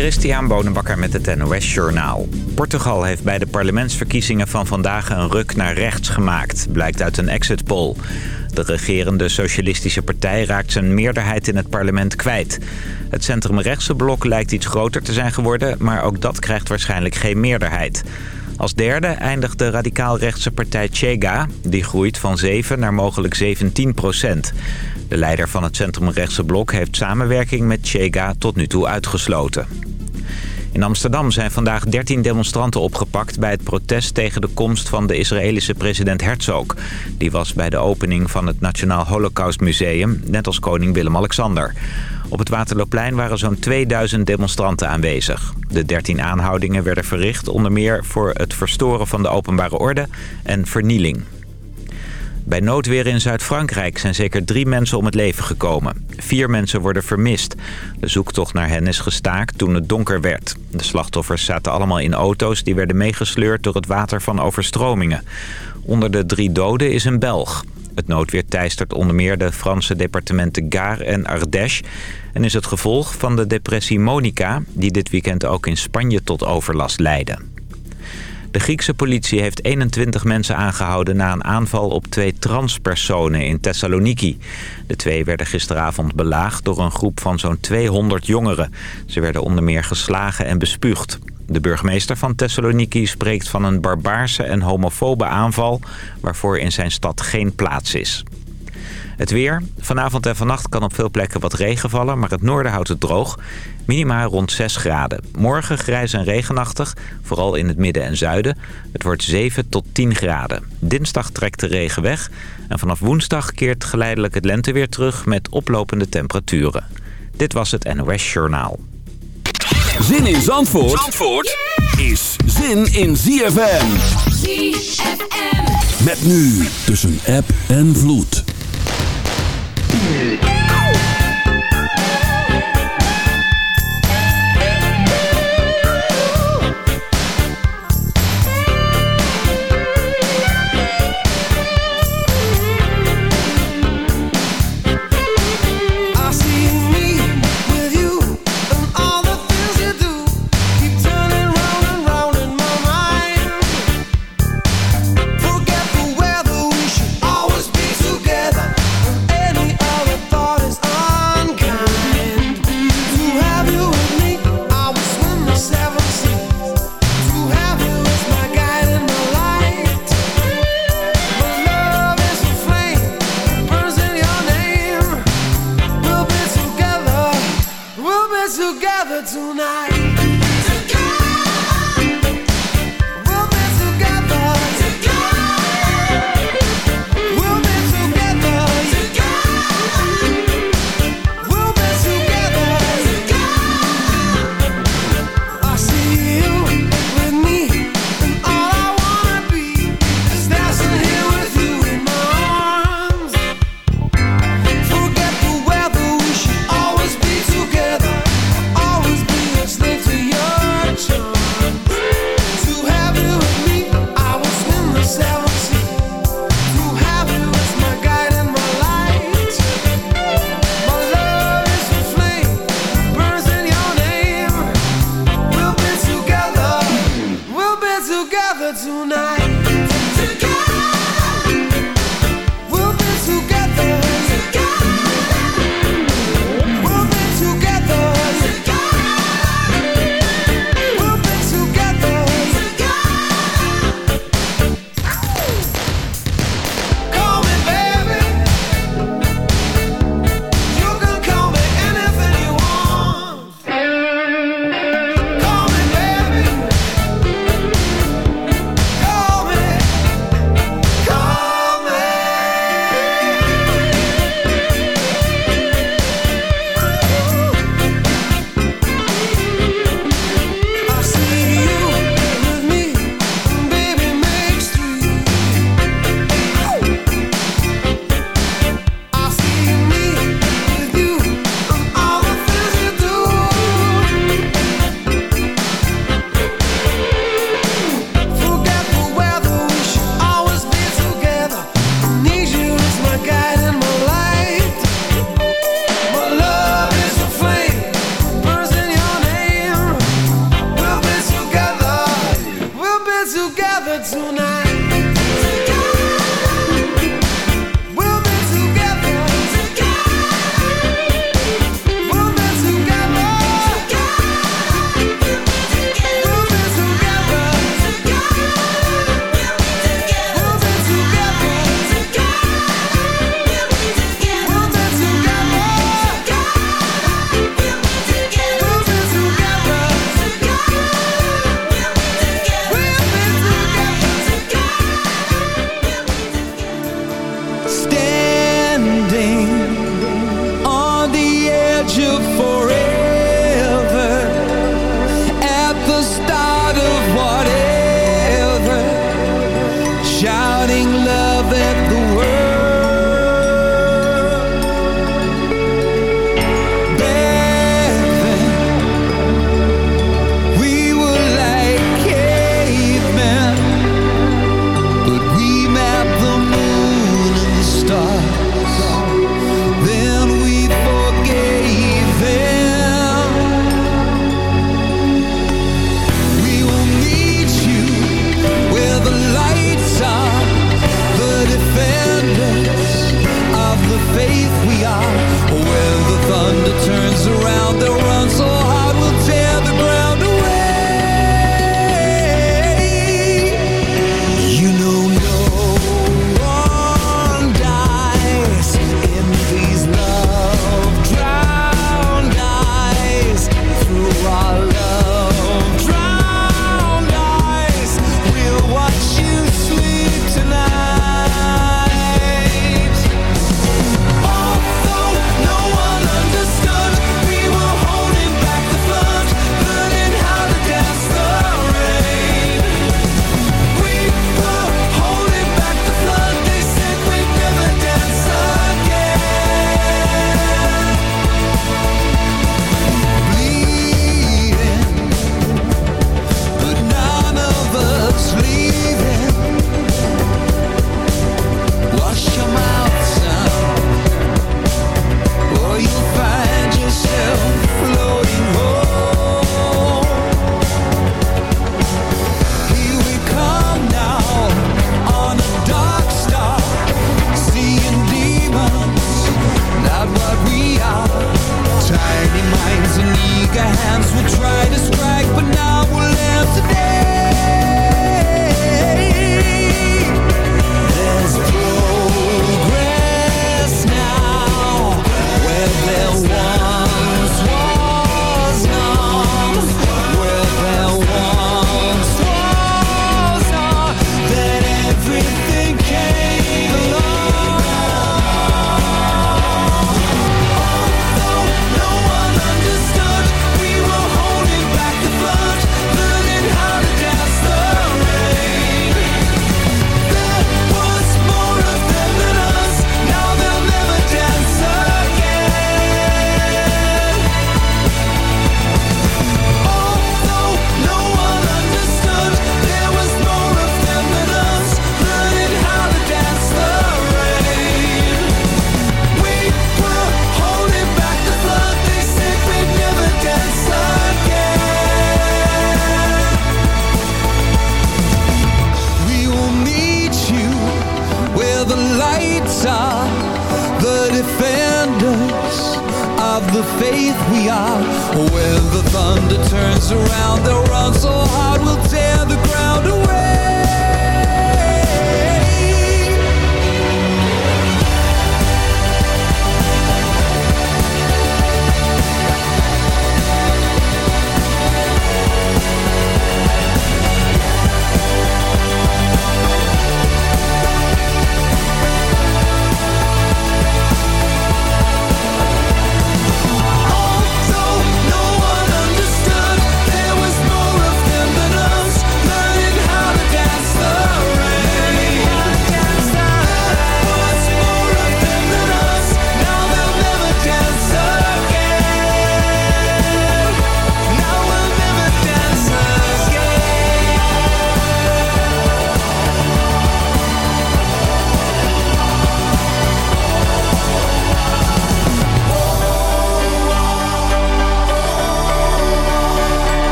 Christian Bonenbakker met het NOS Journaal. Portugal heeft bij de parlementsverkiezingen van vandaag een ruk naar rechts gemaakt, blijkt uit een exit poll. De regerende Socialistische Partij raakt zijn meerderheid in het parlement kwijt. Het centrumrechtse blok lijkt iets groter te zijn geworden, maar ook dat krijgt waarschijnlijk geen meerderheid. Als derde eindigt de radicaal-rechtse partij Chega. Die groeit van 7 naar mogelijk 17 procent. De leider van het centrumrechtse blok heeft samenwerking met Chega tot nu toe uitgesloten. In Amsterdam zijn vandaag 13 demonstranten opgepakt bij het protest tegen de komst van de Israëlische president Herzog. Die was bij de opening van het Nationaal Holocaust Museum, net als koning Willem-Alexander. Op het Waterloopplein waren zo'n 2000 demonstranten aanwezig. De 13 aanhoudingen werden verricht onder meer voor het verstoren van de openbare orde en vernieling. Bij noodweer in Zuid-Frankrijk zijn zeker drie mensen om het leven gekomen. Vier mensen worden vermist. De zoektocht naar hen is gestaakt toen het donker werd. De slachtoffers zaten allemaal in auto's die werden meegesleurd door het water van overstromingen. Onder de drie doden is een Belg. Het noodweer teistert onder meer de Franse departementen Gare en Ardèche... en is het gevolg van de depressie Monica... die dit weekend ook in Spanje tot overlast leidde. De Griekse politie heeft 21 mensen aangehouden na een aanval op twee transpersonen in Thessaloniki. De twee werden gisteravond belaagd door een groep van zo'n 200 jongeren. Ze werden onder meer geslagen en bespuugd. De burgemeester van Thessaloniki spreekt van een barbaarse en homofobe aanval... waarvoor in zijn stad geen plaats is. Het weer. Vanavond en vannacht kan op veel plekken wat regen vallen, maar het noorden houdt het droog. Minima rond 6 graden. Morgen grijs en regenachtig, vooral in het midden en zuiden. Het wordt 7 tot 10 graden. Dinsdag trekt de regen weg. En vanaf woensdag keert geleidelijk het lenteweer terug met oplopende temperaturen. Dit was het NOS Journaal. Zin in Zandvoort, Zandvoort is zin in ZFM. ZFM. Met nu tussen app en vloed.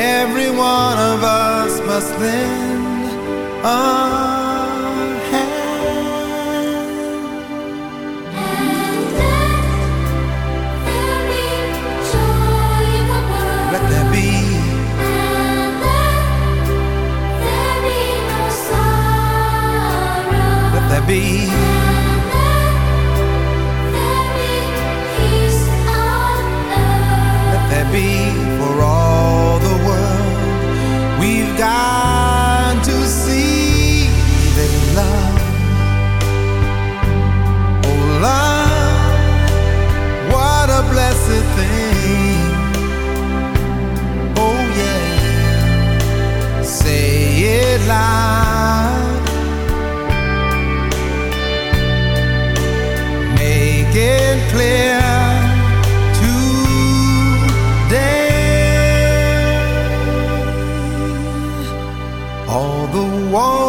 Every one of us must lend a hand. And let there be joy in the world. Let there be. And let there be no sorrow. Let there be.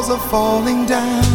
Walls are falling down.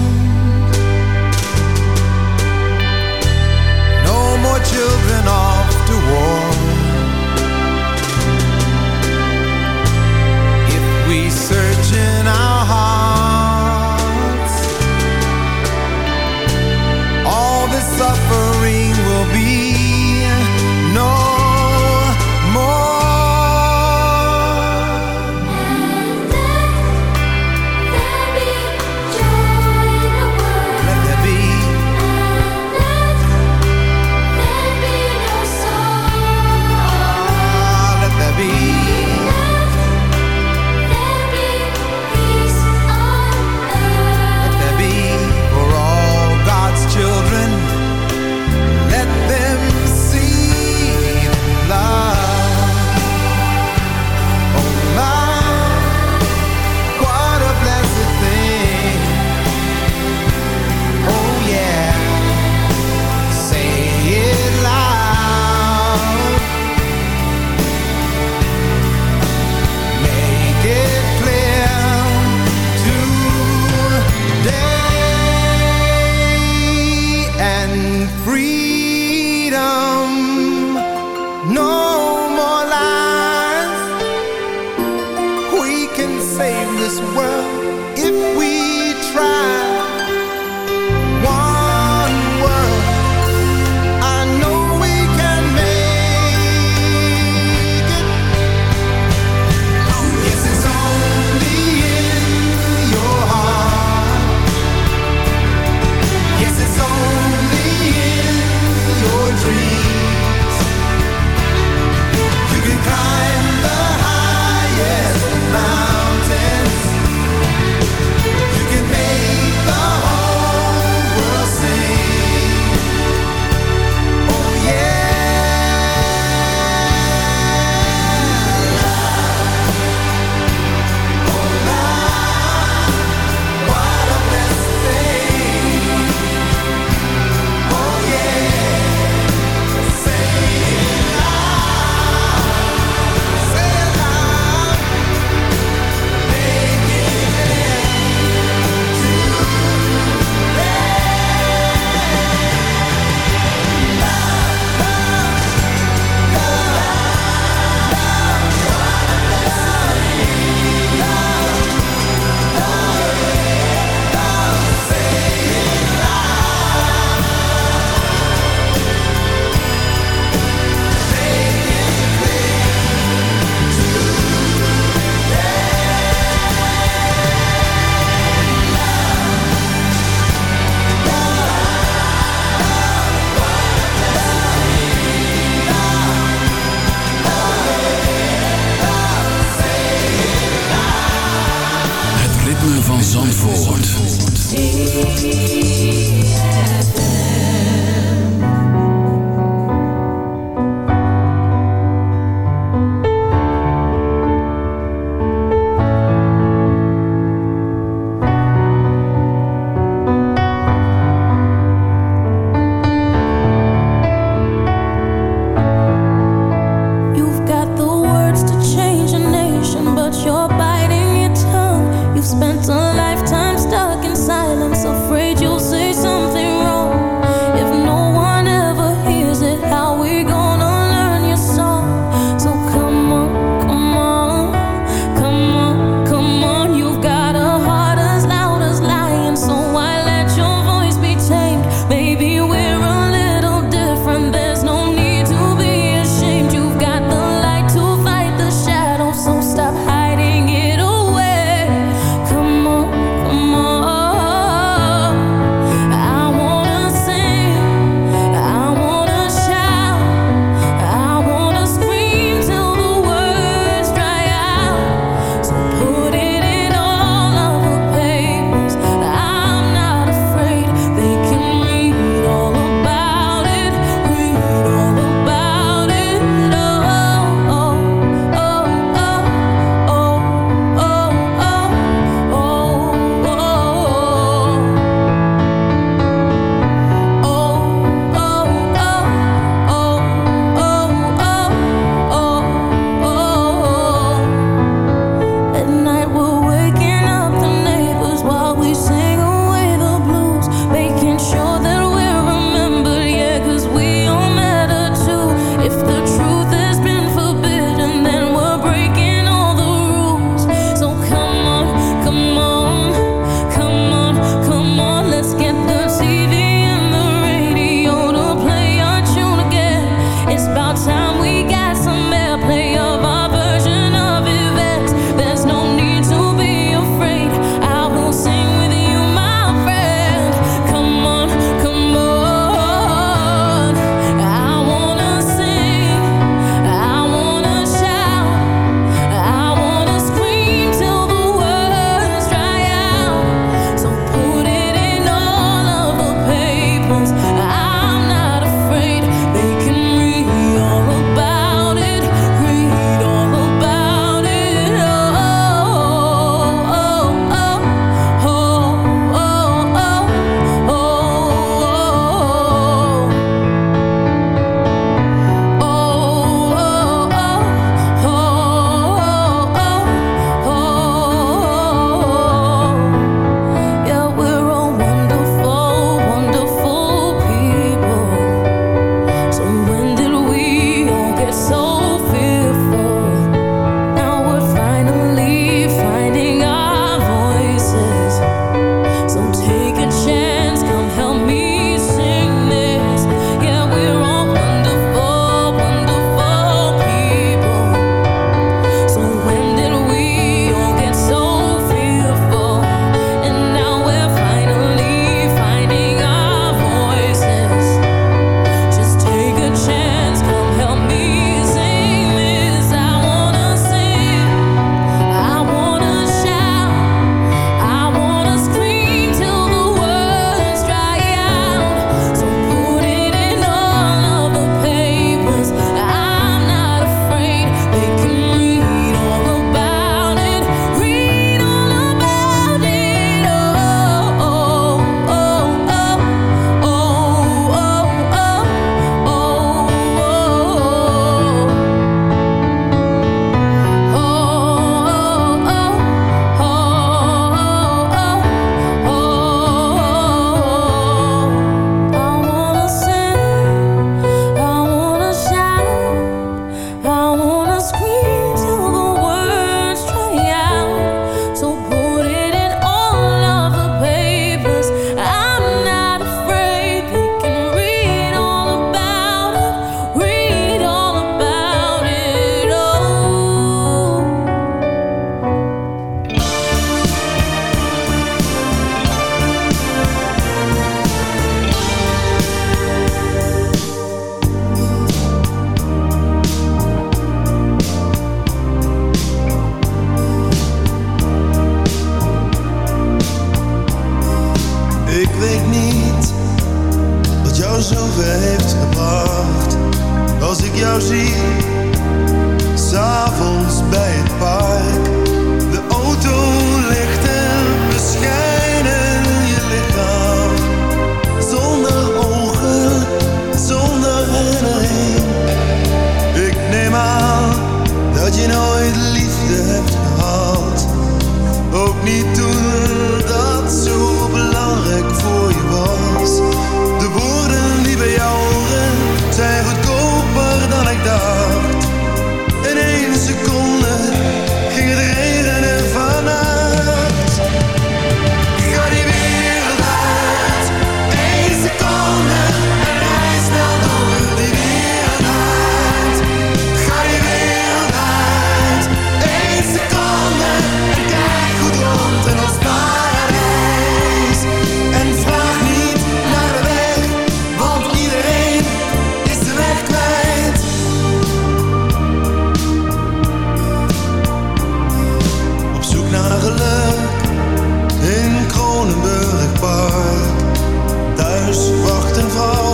tall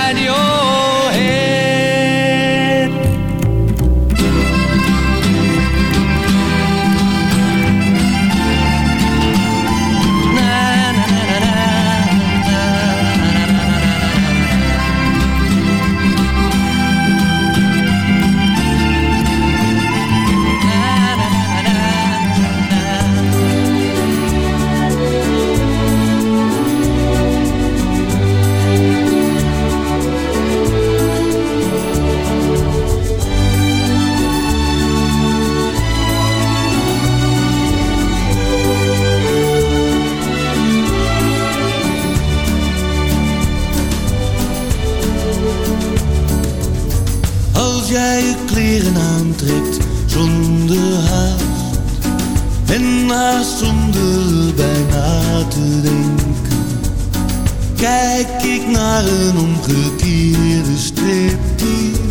Naar een omgekeerde striptease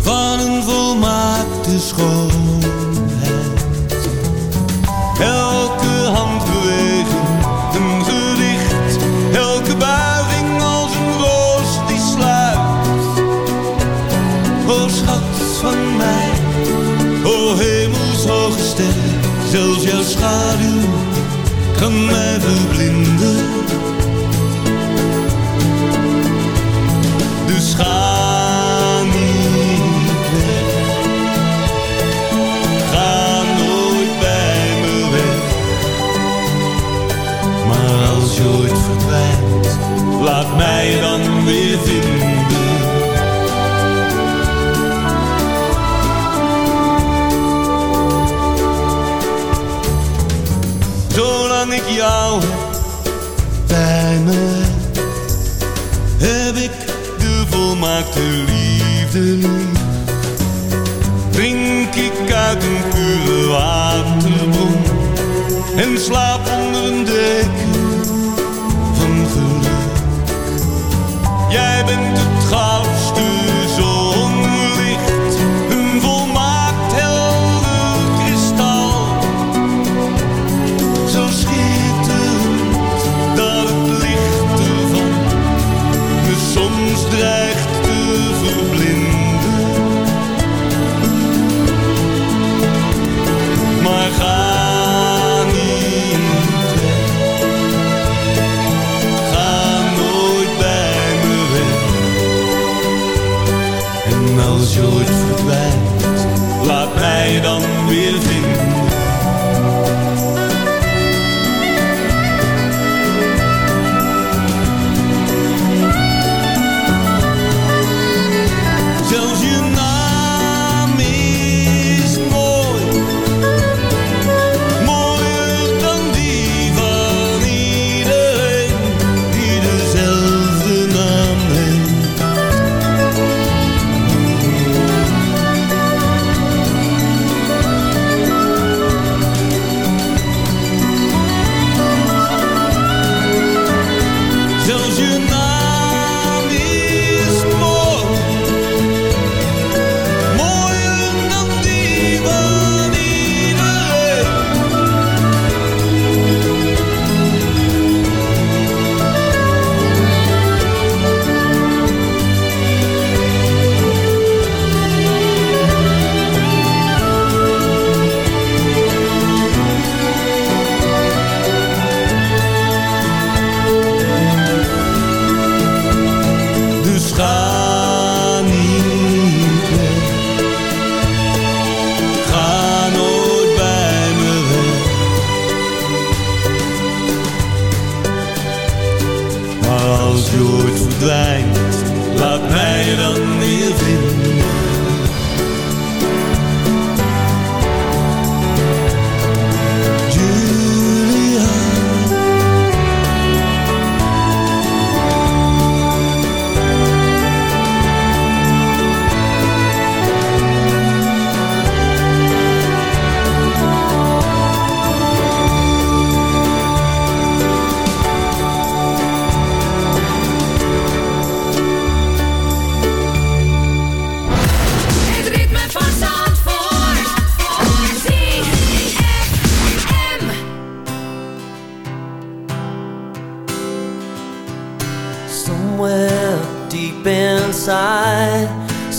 Van een volmaakte schoonheid Elke handbeweging een gedicht Elke buiging als een roos die sluit O schat van mij, o hemelshoge ster, zelfs jouw schaduw kan mij verblinden. Mij dan weer vinden. Zolang ik jou bij me, heb ik de volmaakte liefde lief. Drink ik uit een pure waterbron en slaap onder een deken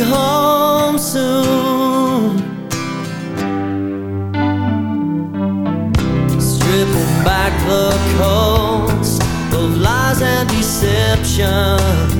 home soon. Stripping back the coats of lies and deception.